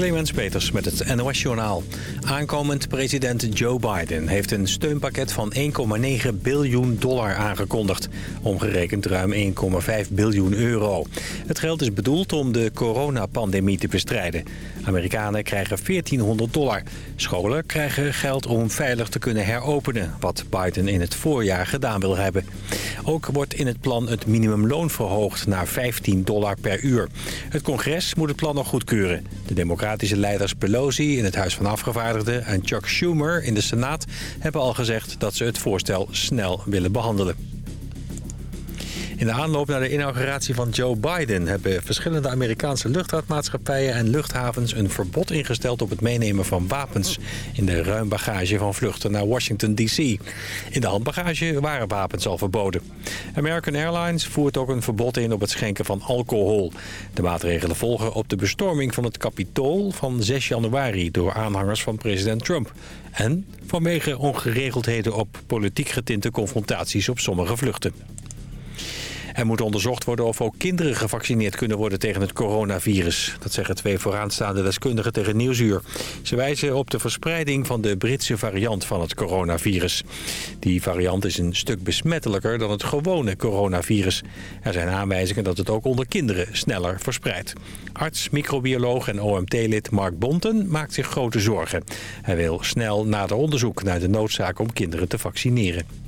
Clemens Peters met het NOS-journaal. Aankomend president Joe Biden heeft een steunpakket van 1,9 biljoen dollar aangekondigd. Omgerekend ruim 1,5 biljoen euro. Het geld is bedoeld om de coronapandemie te bestrijden. Amerikanen krijgen 1400 dollar. Scholen krijgen geld om veilig te kunnen heropenen... wat Biden in het voorjaar gedaan wil hebben. Ook wordt in het plan het minimumloon verhoogd naar 15 dollar per uur. Het congres moet het plan nog goedkeuren. De democratische leiders Pelosi in het Huis van Afgevaardigden... en Chuck Schumer in de Senaat hebben al gezegd dat ze het voorstel snel willen behandelen. In de aanloop naar de inauguratie van Joe Biden... hebben verschillende Amerikaanse luchtvaartmaatschappijen en luchthavens... een verbod ingesteld op het meenemen van wapens... in de ruim bagage van vluchten naar Washington D.C. In de handbagage waren wapens al verboden. American Airlines voert ook een verbod in op het schenken van alcohol. De maatregelen volgen op de bestorming van het Capitool van 6 januari... door aanhangers van president Trump. En vanwege ongeregeldheden op politiek getinte confrontaties op sommige vluchten. Er moet onderzocht worden of ook kinderen gevaccineerd kunnen worden tegen het coronavirus. Dat zeggen twee vooraanstaande deskundigen tegen Nieuwsuur. Ze wijzen op de verspreiding van de Britse variant van het coronavirus. Die variant is een stuk besmettelijker dan het gewone coronavirus. Er zijn aanwijzingen dat het ook onder kinderen sneller verspreidt. Arts, microbioloog en OMT-lid Mark Bonten maakt zich grote zorgen. Hij wil snel nader onderzoek naar de noodzaak om kinderen te vaccineren.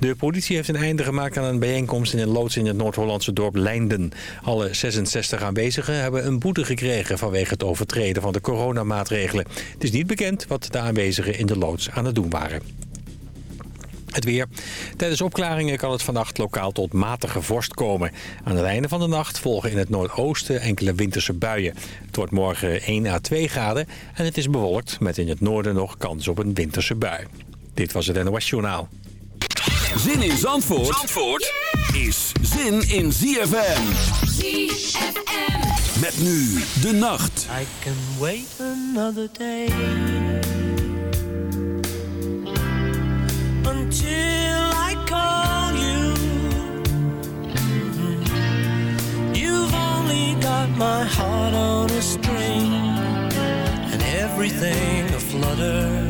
De politie heeft een einde gemaakt aan een bijeenkomst in een loods in het Noord-Hollandse dorp Leinden. Alle 66 aanwezigen hebben een boete gekregen vanwege het overtreden van de coronamaatregelen. Het is niet bekend wat de aanwezigen in de loods aan het doen waren. Het weer. Tijdens opklaringen kan het vannacht lokaal tot matige vorst komen. Aan het einde van de nacht volgen in het noordoosten enkele winterse buien. Het wordt morgen 1 à 2 graden en het is bewolkt met in het noorden nog kans op een winterse bui. Dit was het NOS Journaal. Zin in Zandvoort, Zandvoort is zin in ZFM. ZFM. Met nu de nacht. I can wait another day. Until I call you. You've only got my heart on a string. And everything aflutter.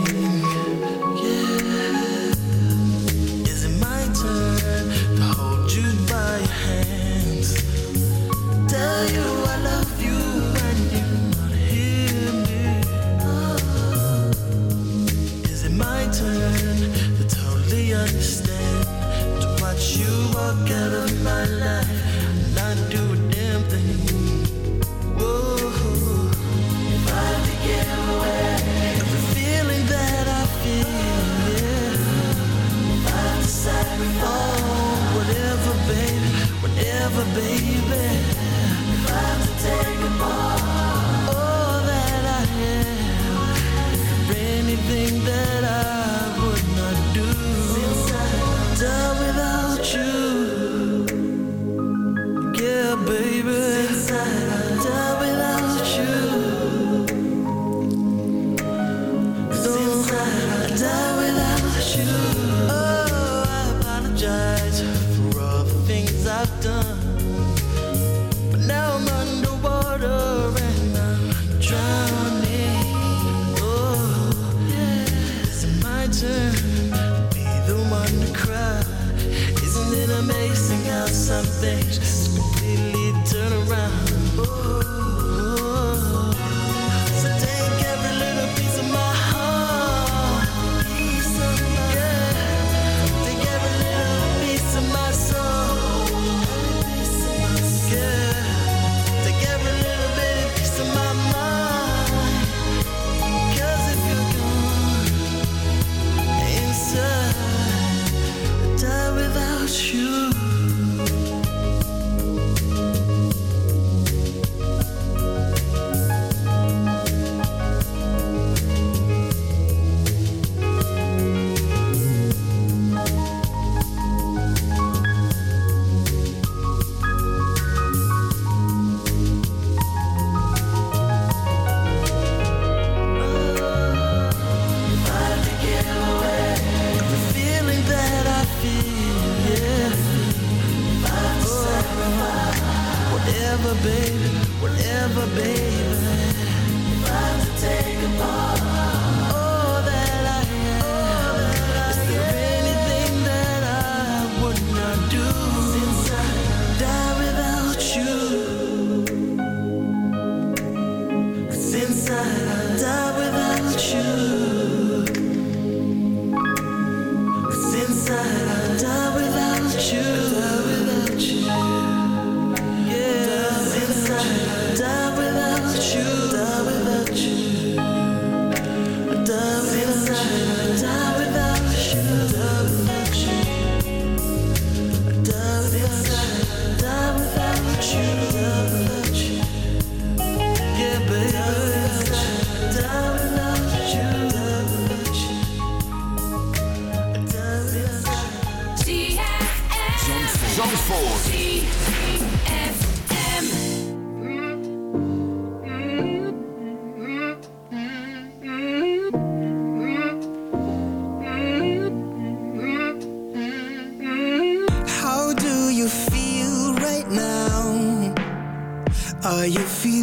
you feel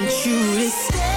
want you to stay.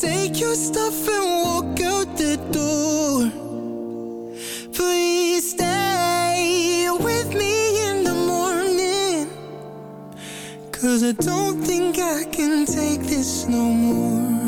Take your stuff and walk out the door. Please stay with me in the morning Cause I don't think I can take this no more.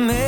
Oh,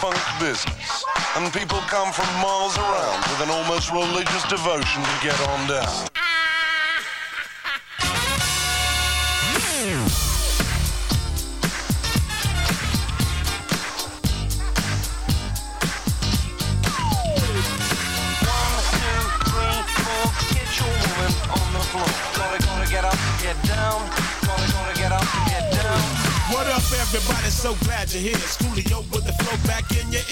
funk business. And people come from miles around with an almost religious devotion to get on down. One, two, three, four, get your woman on the floor. Gotta, gotta get up, get down. Gotta, gotta get up, get down. What up, everybody? So glad you're here. With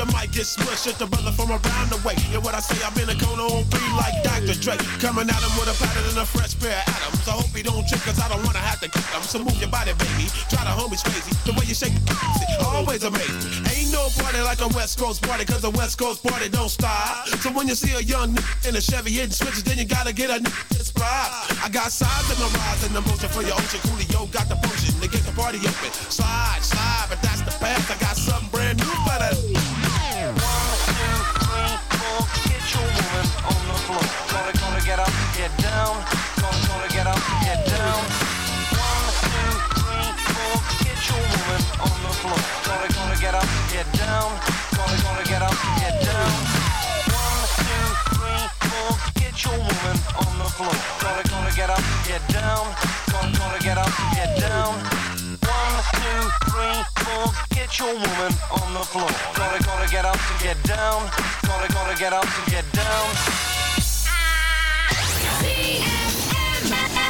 You might get smushed. It's the brother from around the way. And what I say, I'm in a cone on three like Dr. Dre. Coming at him with a pattern and a fresh pair of atoms. I hope he don't trip, cause I don't wanna have to kick him. So move your body, baby. Try the homies crazy. The way you shake it, always amazing. Ain't no party like a West Coast party, cause a West Coast party don't stop. So when you see a young nigga in a Chevy hitting switches, then you gotta get a nigga. I got sides in my rise and emotion for your ocean. Coolio yo got the potion to get the party open. Slide, slide, but that's the path. I got something brand new for that. Get your woman on the floor. Gonna, gonna get up, get down. Gonna, gonna get up, get down. One, two, three, four. Get your woman on the floor. Gonna, gonna get up to get down. Gonna, gonna get up to get down. God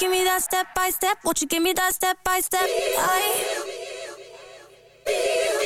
you give me that step by step? Won't you give me that step by step? I. zover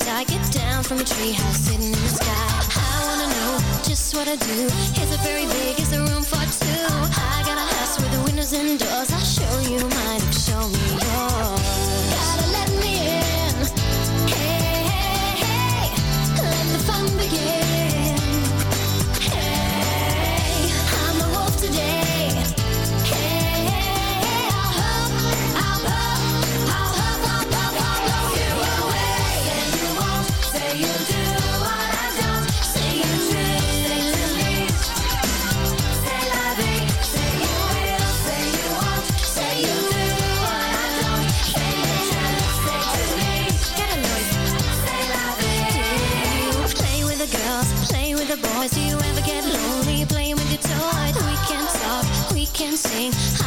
perfect. I get down from a treehouse sitting in the sky. I wanna know just what I do. Is it very big? Is the room for two? I got a house with the windows and doors. I'll show you mine. Show me yours. Gotta let me in. Hey, hey, hey. Let the fun begin. can sing.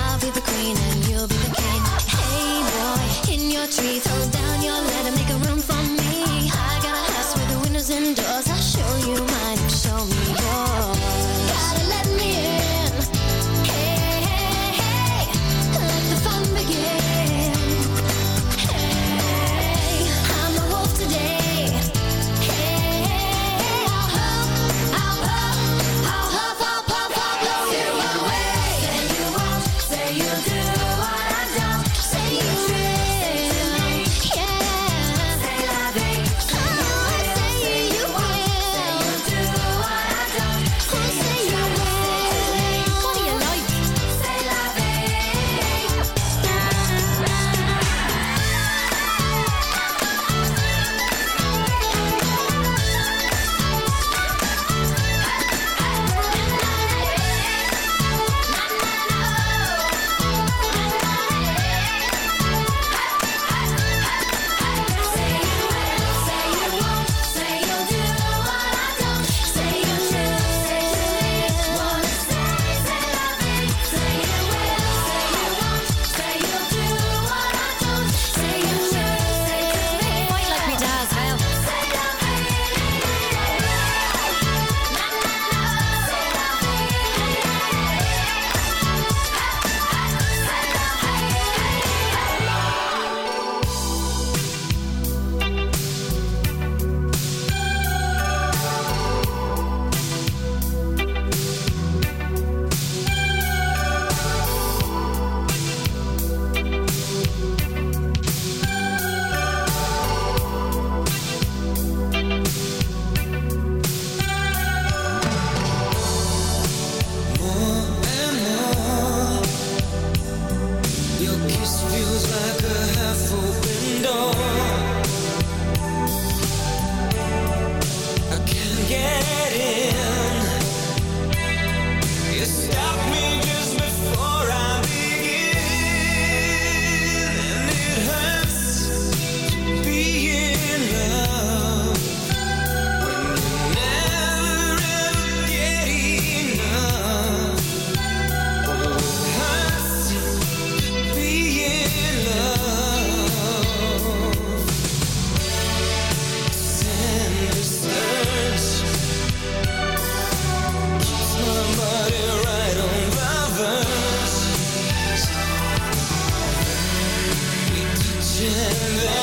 and then